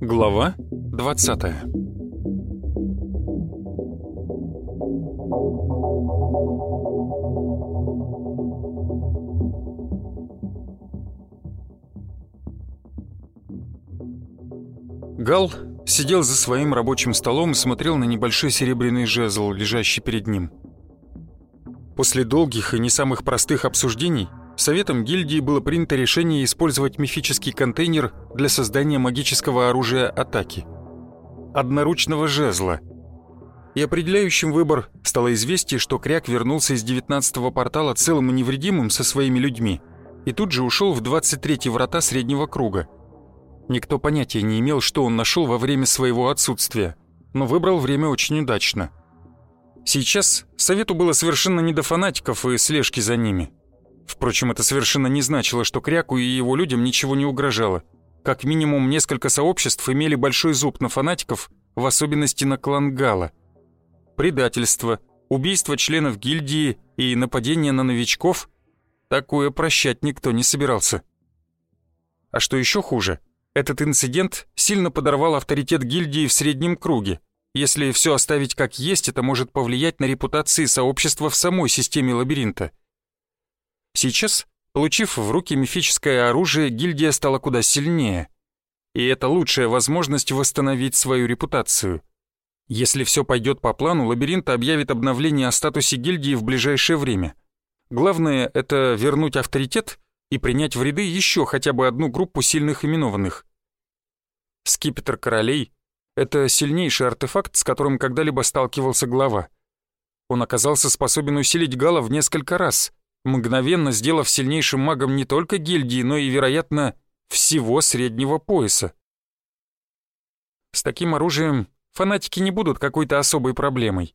Глава 20 Гал сидел за своим рабочим столом и смотрел на небольшой серебряный жезл, лежащий перед ним. После долгих и не самых простых обсуждений Советом гильдии было принято решение использовать мифический контейнер для создания магического оружия атаки. Одноручного жезла. И определяющим выбор стало известие, что Кряк вернулся из 19-го портала целым и невредимым со своими людьми и тут же ушел в 23-й врата среднего круга. Никто понятия не имел, что он нашел во время своего отсутствия, но выбрал время очень удачно. Сейчас Совету было совершенно не до фанатиков и слежки за ними – Впрочем, это совершенно не значило, что Кряку и его людям ничего не угрожало. Как минимум, несколько сообществ имели большой зуб на фанатиков, в особенности на клан Гала. Предательство, убийство членов гильдии и нападение на новичков – такое прощать никто не собирался. А что еще хуже, этот инцидент сильно подорвал авторитет гильдии в среднем круге. Если все оставить как есть, это может повлиять на репутации сообщества в самой системе лабиринта – Сейчас, получив в руки мифическое оружие, гильдия стала куда сильнее. И это лучшая возможность восстановить свою репутацию. Если все пойдет по плану, лабиринт объявит обновление о статусе гильдии в ближайшее время. Главное — это вернуть авторитет и принять в ряды еще хотя бы одну группу сильных именованных. Скипетр королей — это сильнейший артефакт, с которым когда-либо сталкивался глава. Он оказался способен усилить Гала в несколько раз — мгновенно сделав сильнейшим магом не только гильдии, но и, вероятно, всего среднего пояса. С таким оружием фанатики не будут какой-то особой проблемой.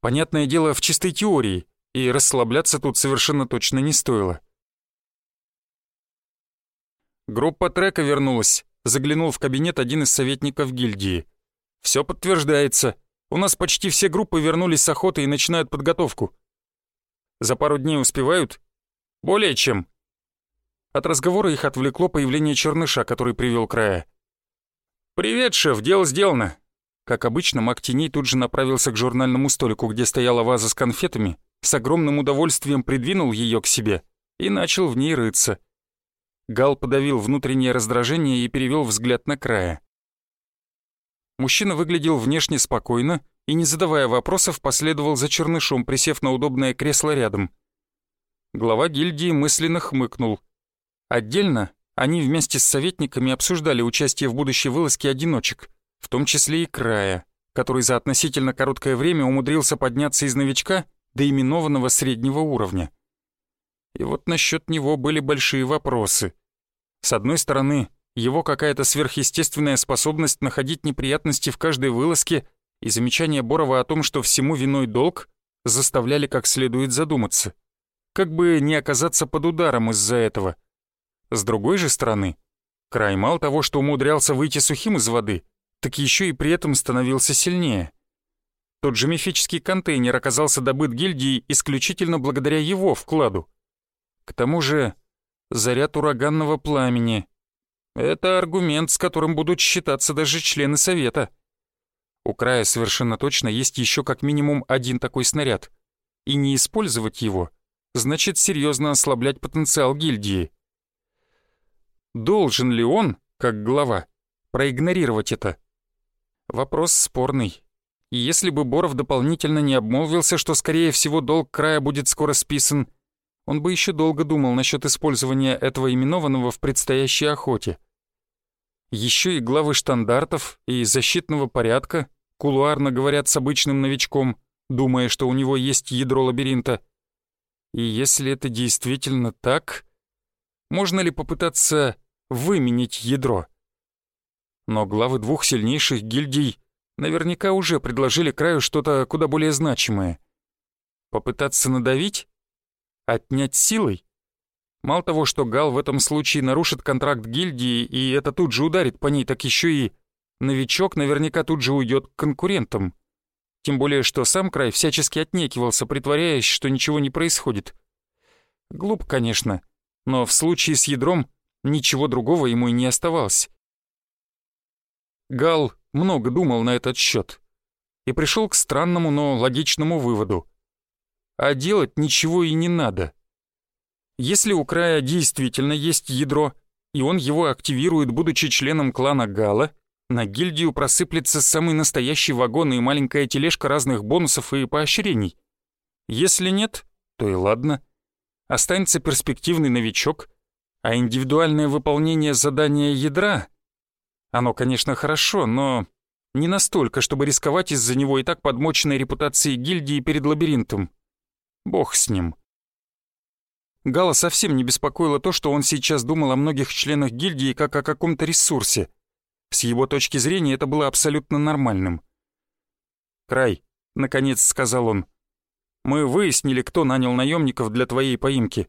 Понятное дело, в чистой теории, и расслабляться тут совершенно точно не стоило. Группа трека вернулась, заглянул в кабинет один из советников гильдии. Все подтверждается. У нас почти все группы вернулись с охоты и начинают подготовку. За пару дней успевают? Более чем. От разговора их отвлекло появление черныша, который привел края. «Привет, шеф, дело сделано». Как обычно, маг теней тут же направился к журнальному столику, где стояла ваза с конфетами, с огромным удовольствием придвинул ее к себе и начал в ней рыться. Гал подавил внутреннее раздражение и перевел взгляд на края. Мужчина выглядел внешне спокойно, и, не задавая вопросов, последовал за чернышом, присев на удобное кресло рядом. Глава гильдии мысленно хмыкнул. Отдельно они вместе с советниками обсуждали участие в будущей вылазке одиночек, в том числе и края, который за относительно короткое время умудрился подняться из новичка до именованного среднего уровня. И вот насчет него были большие вопросы. С одной стороны, его какая-то сверхъестественная способность находить неприятности в каждой вылазке и замечания Борова о том, что всему виной долг, заставляли как следует задуматься. Как бы не оказаться под ударом из-за этого. С другой же стороны, край мало того, что умудрялся выйти сухим из воды, так еще и при этом становился сильнее. Тот же мифический контейнер оказался добыт гильдией исключительно благодаря его вкладу. К тому же заряд ураганного пламени — это аргумент, с которым будут считаться даже члены Совета — у края совершенно точно есть еще как минимум один такой снаряд. И не использовать его значит серьезно ослаблять потенциал гильдии. Должен ли он, как глава, проигнорировать это? Вопрос спорный. Если бы Боров дополнительно не обмолвился, что, скорее всего, долг края будет скоро списан, он бы еще долго думал насчет использования этого именованного в предстоящей охоте. Еще и главы штандартов и защитного порядка кулуарно говорят с обычным новичком, думая, что у него есть ядро лабиринта. И если это действительно так, можно ли попытаться выменить ядро? Но главы двух сильнейших гильдий наверняка уже предложили краю что-то куда более значимое. Попытаться надавить? Отнять силой? Мало того, что Гал в этом случае нарушит контракт гильдии, и это тут же ударит по ней, так еще и Новичок наверняка тут же уйдет к конкурентам. Тем более, что сам край всячески отнекивался, притворяясь, что ничего не происходит. Глуп, конечно, но в случае с ядром ничего другого ему и не оставалось. Гал много думал на этот счет и пришел к странному, но логичному выводу. А делать ничего и не надо. Если у края действительно есть ядро, и он его активирует, будучи членом клана Гала, на гильдию просыплется самый настоящий вагон и маленькая тележка разных бонусов и поощрений. Если нет, то и ладно. Останется перспективный новичок, а индивидуальное выполнение задания ядра... Оно, конечно, хорошо, но не настолько, чтобы рисковать из-за него и так подмоченной репутацией гильдии перед лабиринтом. Бог с ним. Гала совсем не беспокоило то, что он сейчас думал о многих членах гильдии как о каком-то ресурсе. С его точки зрения это было абсолютно нормальным. «Край», — наконец сказал он, — «мы выяснили, кто нанял наемников для твоей поимки».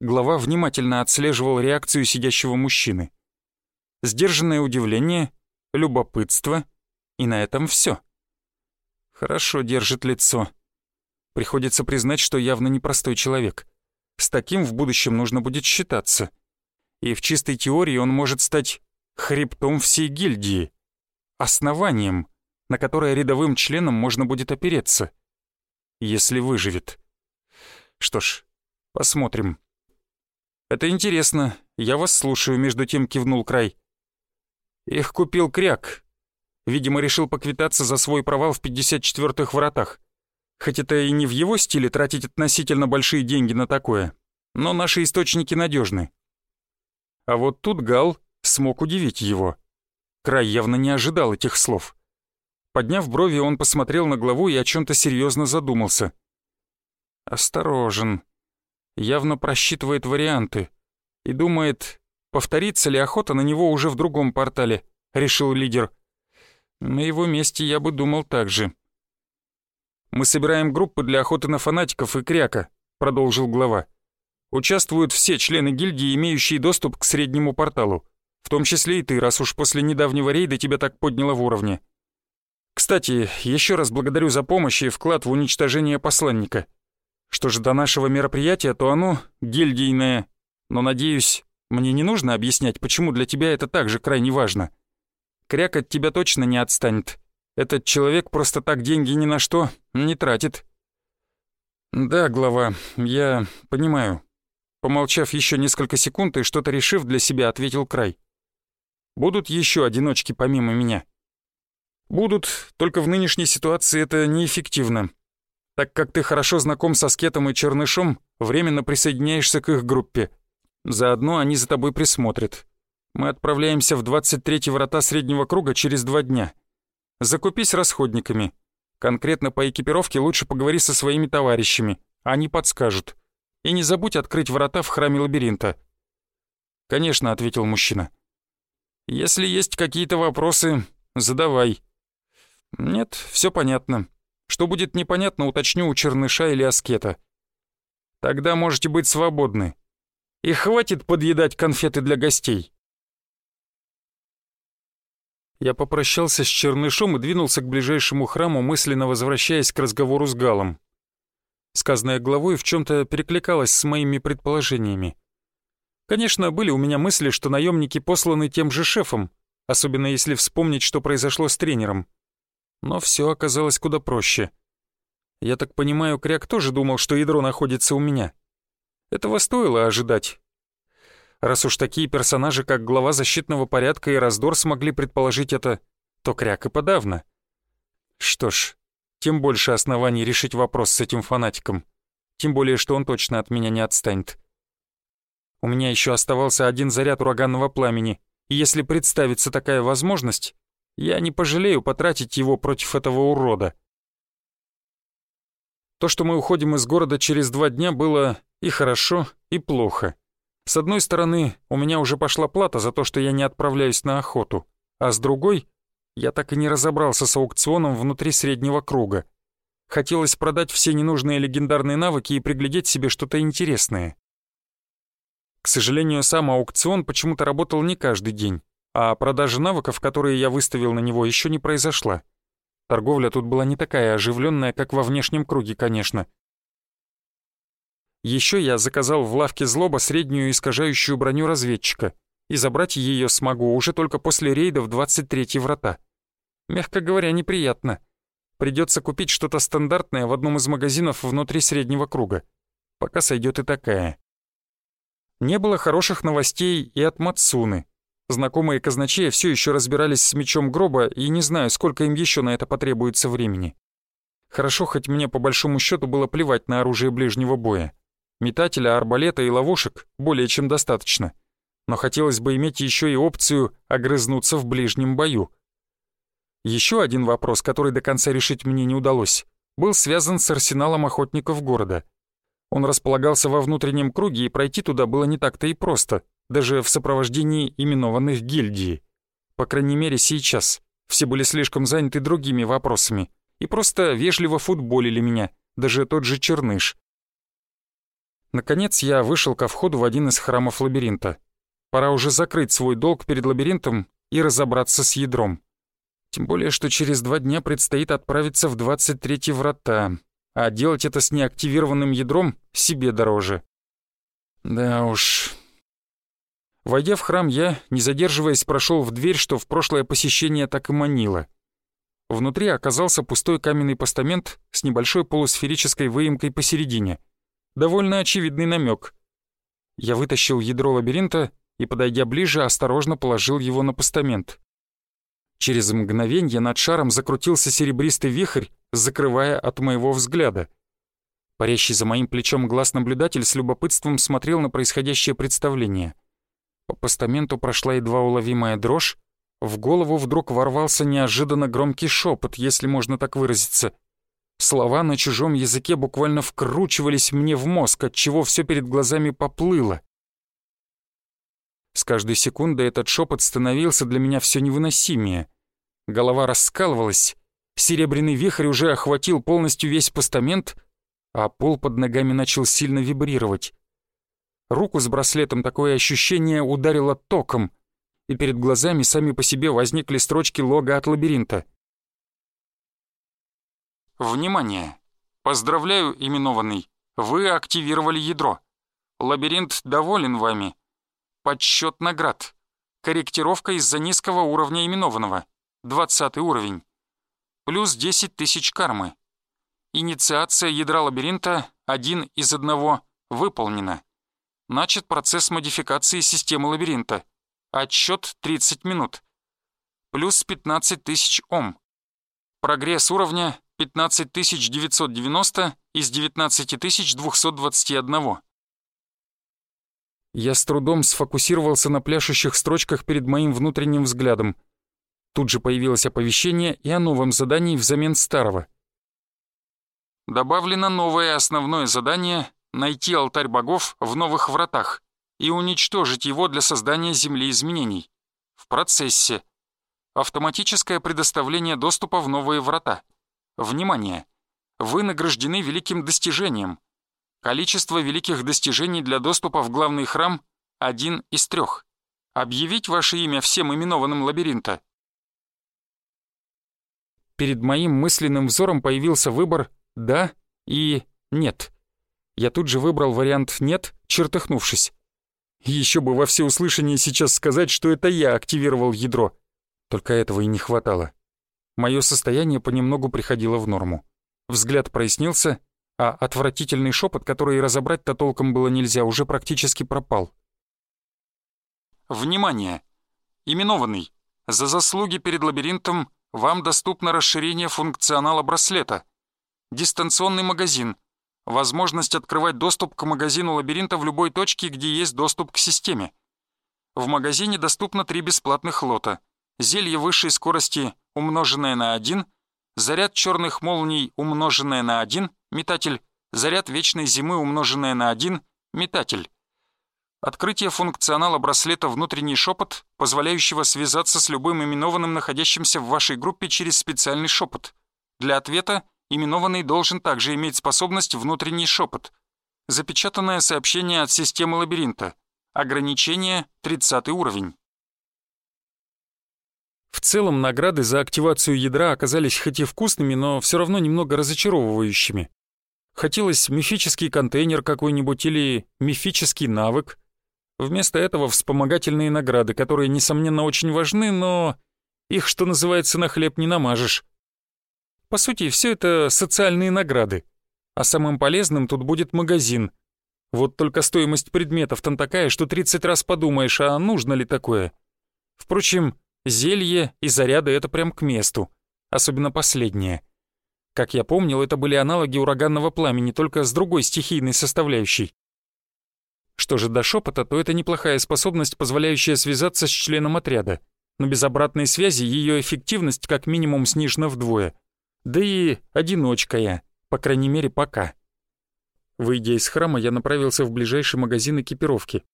Глава внимательно отслеживал реакцию сидящего мужчины. Сдержанное удивление, любопытство, и на этом все. Хорошо держит лицо. Приходится признать, что явно непростой человек. С таким в будущем нужно будет считаться. И в чистой теории он может стать хребтом всей гильдии, основанием, на которое рядовым членам можно будет опереться, если выживет. Что ж, посмотрим. Это интересно, я вас слушаю, между тем кивнул край. Их купил Кряк. Видимо, решил поквитаться за свой провал в 54-х воротах. Хоть это и не в его стиле тратить относительно большие деньги на такое, но наши источники надежны. А вот тут Гал смог удивить его. Край явно не ожидал этих слов. Подняв брови, он посмотрел на главу и о чем-то серьезно задумался. Осторожен. Явно просчитывает варианты. И думает, повторится ли охота на него уже в другом портале, решил лидер. На его месте я бы думал так же. «Мы собираем группы для охоты на фанатиков и кряка», — продолжил глава. «Участвуют все члены гильдии, имеющие доступ к среднему порталу. В том числе и ты, раз уж после недавнего рейда тебя так подняло в уровне. Кстати, еще раз благодарю за помощь и вклад в уничтожение посланника. Что же до нашего мероприятия, то оно гильдийное. Но, надеюсь, мне не нужно объяснять, почему для тебя это также крайне важно. Кряк от тебя точно не отстанет. Этот человек просто так деньги ни на что не тратит. Да, глава, я понимаю. Помолчав еще несколько секунд и что-то решив для себя, ответил Край. Будут еще одиночки помимо меня? Будут, только в нынешней ситуации это неэффективно. Так как ты хорошо знаком со Скетом и Чернышом, временно присоединяешься к их группе. Заодно они за тобой присмотрят. Мы отправляемся в 23-й врата среднего круга через два дня. Закупись расходниками. Конкретно по экипировке лучше поговори со своими товарищами, они подскажут. И не забудь открыть врата в храме лабиринта. «Конечно», — ответил мужчина. Если есть какие-то вопросы, задавай. Нет, все понятно. Что будет непонятно, уточню у Черныша или Аскета. Тогда можете быть свободны. И хватит подъедать конфеты для гостей. Я попрощался с Чернышом и двинулся к ближайшему храму, мысленно возвращаясь к разговору с Галом. Сказанное главой в чем-то перекликалось с моими предположениями. Конечно, были у меня мысли, что наемники посланы тем же шефом, особенно если вспомнить, что произошло с тренером. Но все оказалось куда проще. Я так понимаю, Кряк тоже думал, что ядро находится у меня. Этого стоило ожидать. Раз уж такие персонажи, как глава защитного порядка и Раздор смогли предположить это, то Кряк и подавно. Что ж, тем больше оснований решить вопрос с этим фанатиком. Тем более, что он точно от меня не отстанет. У меня еще оставался один заряд ураганного пламени, и если представится такая возможность, я не пожалею потратить его против этого урода. То, что мы уходим из города через два дня, было и хорошо, и плохо. С одной стороны, у меня уже пошла плата за то, что я не отправляюсь на охоту, а с другой, я так и не разобрался с аукционом внутри среднего круга. Хотелось продать все ненужные легендарные навыки и приглядеть себе что-то интересное. К сожалению, сам аукцион почему-то работал не каждый день, а продажа навыков, которые я выставил на него, еще не произошла. Торговля тут была не такая оживленная, как во внешнем круге, конечно. Еще я заказал в лавке злоба среднюю искажающую броню разведчика, и забрать ее смогу уже только после рейда в 23 врата. Мягко говоря, неприятно. Придется купить что-то стандартное в одном из магазинов внутри среднего круга. Пока сойдет и такая. Не было хороших новостей и от Мацуны. Знакомые казначея все еще разбирались с мечом гроба, и не знаю, сколько им еще на это потребуется времени. Хорошо, хоть мне по большому счету было плевать на оружие ближнего боя. Метателя, арбалета и ловушек более чем достаточно. Но хотелось бы иметь еще и опцию огрызнуться в ближнем бою. Еще один вопрос, который до конца решить мне не удалось, был связан с арсеналом охотников города. Он располагался во внутреннем круге, и пройти туда было не так-то и просто, даже в сопровождении именованных гильдии. По крайней мере, сейчас. Все были слишком заняты другими вопросами и просто вежливо футболили меня, даже тот же Черныш. Наконец я вышел ко входу в один из храмов лабиринта. Пора уже закрыть свой долг перед лабиринтом и разобраться с ядром. Тем более, что через два дня предстоит отправиться в 23 врата, а делать это с неактивированным ядром себе дороже. Да уж. Войдя в храм, я, не задерживаясь, прошел в дверь, что в прошлое посещение так и манило. Внутри оказался пустой каменный постамент с небольшой полусферической выемкой посередине. Довольно очевидный намек. Я вытащил ядро лабиринта и, подойдя ближе, осторожно положил его на постамент. Через мгновенье над шаром закрутился серебристый вихрь, закрывая от моего взгляда. Парящий за моим плечом глаз-наблюдатель с любопытством смотрел на происходящее представление. По постаменту прошла едва уловимая дрожь, в голову вдруг ворвался неожиданно громкий шепот, если можно так выразиться. Слова на чужом языке буквально вкручивались мне в мозг, отчего все перед глазами поплыло. С каждой секундой этот шепот становился для меня все невыносимее. Голова раскалывалась, серебряный вихрь уже охватил полностью весь постамент, а пол под ногами начал сильно вибрировать. Руку с браслетом такое ощущение ударило током, и перед глазами сами по себе возникли строчки лога от лабиринта. Внимание! Поздравляю, именованный. Вы активировали ядро. Лабиринт доволен вами. Подсчет наград. Корректировка из-за низкого уровня именованного. 20 уровень. Плюс 10 тысяч кармы. Инициация ядра лабиринта один из одного выполнена. Начат процесс модификации системы лабиринта. Отсчет 30 минут. Плюс 15 тысяч Ом. Прогресс уровня 15990 из 19221. Я с трудом сфокусировался на пляшущих строчках перед моим внутренним взглядом. Тут же появилось оповещение и о новом задании взамен старого. Добавлено новое основное задание «Найти алтарь богов в новых вратах» и уничтожить его для создания земли изменений. В процессе. Автоматическое предоставление доступа в новые врата. Внимание! Вы награждены великим достижением — Количество великих достижений для доступа в главный храм — один из трех. Объявить ваше имя всем именованным лабиринта. Перед моим мысленным взором появился выбор «да» и «нет». Я тут же выбрал вариант «нет», чертыхнувшись. Еще бы во всеуслышание сейчас сказать, что это я активировал ядро. Только этого и не хватало. Мое состояние понемногу приходило в норму. Взгляд прояснился, а отвратительный шепот, который разобрать-то толком было нельзя, уже практически пропал. Внимание! Именованный. За заслуги перед лабиринтом вам доступно расширение функционала браслета. Дистанционный магазин. Возможность открывать доступ к магазину лабиринта в любой точке, где есть доступ к системе. В магазине доступно три бесплатных лота. Зелье высшей скорости, умноженное на 1, заряд черных молний, умноженное на 1, метатель, заряд вечной зимы, умноженное на 1, метатель. Открытие функционала браслета «Внутренний шепот», позволяющего связаться с любым именованным, находящимся в вашей группе через специальный шепот. Для ответа именованный должен также иметь способность «Внутренний шепот». Запечатанное сообщение от системы лабиринта. Ограничение 30 уровень. В целом награды за активацию ядра оказались хоть и вкусными, но все равно немного разочаровывающими. Хотелось мифический контейнер какой-нибудь или мифический навык. Вместо этого вспомогательные награды, которые, несомненно, очень важны, но их, что называется, на хлеб не намажешь. По сути, все это социальные награды. А самым полезным тут будет магазин. Вот только стоимость предметов там такая, что 30 раз подумаешь, а нужно ли такое. Впрочем, зелье и заряды — это прям к месту. Особенно последнее. Как я помнил, это были аналоги ураганного пламени, только с другой стихийной составляющей. Что же до шепота, то это неплохая способность, позволяющая связаться с членом отряда. Но без обратной связи ее эффективность как минимум снижена вдвое. Да и одиночка я, по крайней мере пока. Выйдя из храма, я направился в ближайший магазин экипировки.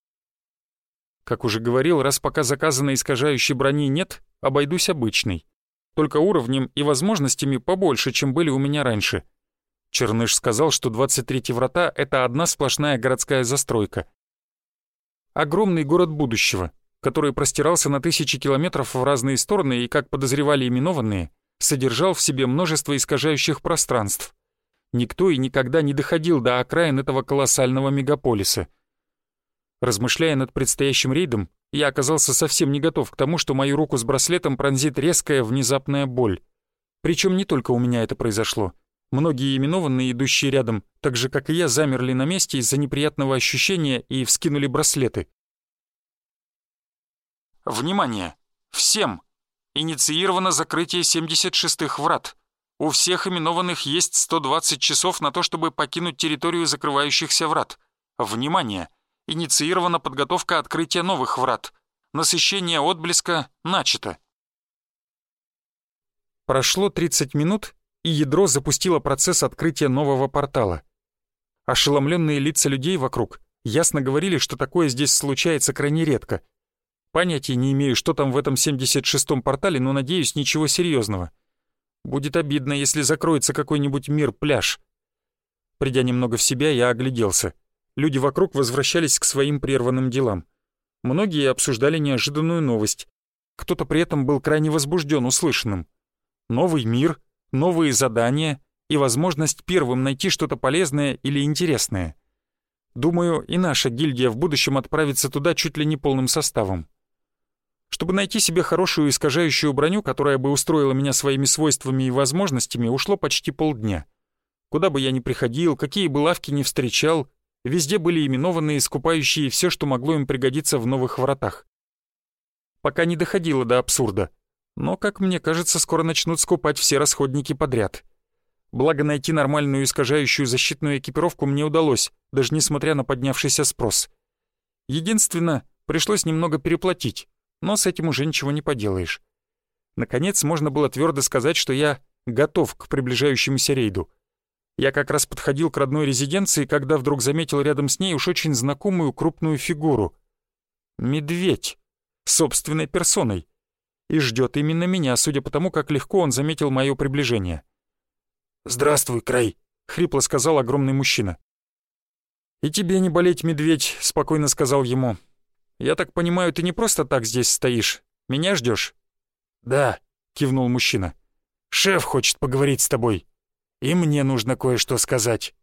Как уже говорил, раз пока заказанной искажающей брони нет, обойдусь обычной только уровнем и возможностями побольше, чем были у меня раньше. Черныш сказал, что 23 врата — это одна сплошная городская застройка. Огромный город будущего, который простирался на тысячи километров в разные стороны и, как подозревали именованные, содержал в себе множество искажающих пространств. Никто и никогда не доходил до окраин этого колоссального мегаполиса. Размышляя над предстоящим рейдом, я оказался совсем не готов к тому, что мою руку с браслетом пронзит резкая внезапная боль. Причем не только у меня это произошло. Многие именованные, идущие рядом, так же, как и я, замерли на месте из-за неприятного ощущения и вскинули браслеты. Внимание! Всем! Инициировано закрытие 76-х врат. У всех именованных есть 120 часов на то, чтобы покинуть территорию закрывающихся врат. Внимание! Инициирована подготовка открытия новых врат. Насыщение отблеска начато. Прошло 30 минут, и ядро запустило процесс открытия нового портала. Ошеломленные лица людей вокруг ясно говорили, что такое здесь случается крайне редко. Понятия не имею, что там в этом 76-м портале, но надеюсь, ничего серьезного. Будет обидно, если закроется какой-нибудь мир-пляж. Придя немного в себя, я огляделся — Люди вокруг возвращались к своим прерванным делам. Многие обсуждали неожиданную новость. Кто-то при этом был крайне возбужден услышанным. Новый мир, новые задания и возможность первым найти что-то полезное или интересное. Думаю, и наша гильдия в будущем отправится туда чуть ли не полным составом. Чтобы найти себе хорошую искажающую броню, которая бы устроила меня своими свойствами и возможностями, ушло почти полдня. Куда бы я ни приходил, какие бы лавки ни встречал, Везде были именованные, скупающие все, что могло им пригодиться в новых вратах. Пока не доходило до абсурда. Но, как мне кажется, скоро начнут скупать все расходники подряд. Благо найти нормальную искажающую защитную экипировку мне удалось, даже несмотря на поднявшийся спрос. Единственное, пришлось немного переплатить, но с этим уже ничего не поделаешь. Наконец, можно было твердо сказать, что я готов к приближающемуся рейду. Я как раз подходил к родной резиденции, когда вдруг заметил рядом с ней уж очень знакомую крупную фигуру. Медведь. Собственной персоной. И ждет именно меня, судя по тому, как легко он заметил мое приближение. «Здравствуй, Край», — хрипло сказал огромный мужчина. «И тебе не болеть, медведь», — спокойно сказал ему. «Я так понимаю, ты не просто так здесь стоишь. Меня ждешь? «Да», — кивнул мужчина. «Шеф хочет поговорить с тобой». И мне нужно кое-что сказать.